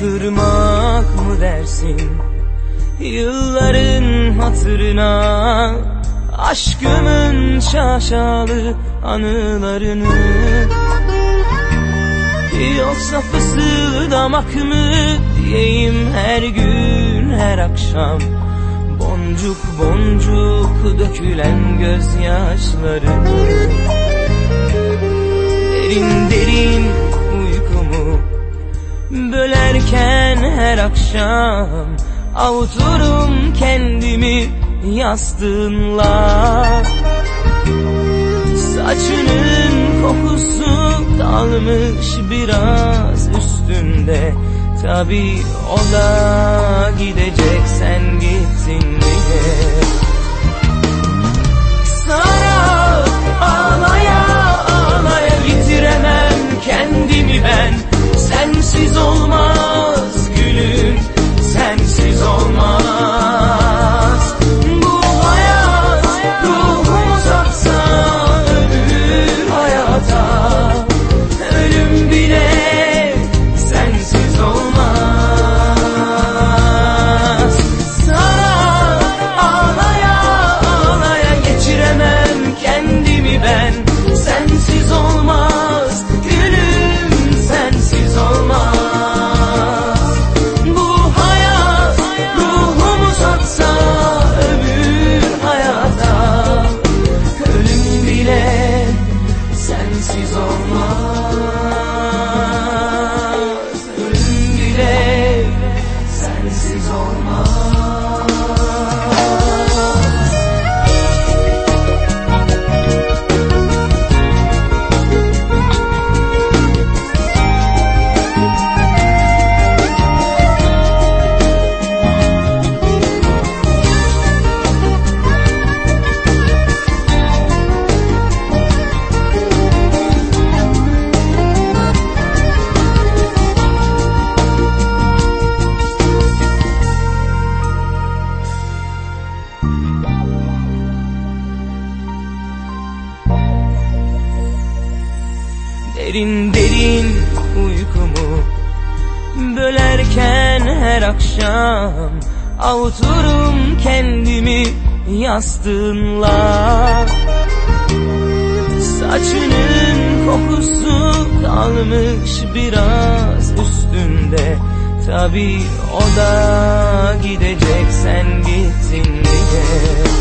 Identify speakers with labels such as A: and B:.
A: 車 mı dersin Yılların hatırına Aşkımın şaşalı anılarını. Yoksa fısıldamak mı diyeyim her gün her akşam? Boncuk boncuk dökülen gözyaşlarını. Derin derin bölerken her akşam Avuturum kendimi yastığınla Saçının kokusu kalmış biraz üstünde. Tabi o da gidecek sen gittin diye Derin derin uykumu Bölerken her akşam Avuturum kendimi yastığınla. Saçının kokusu kalmış biraz üstünde. Tabi o da gidecek sen gittin diye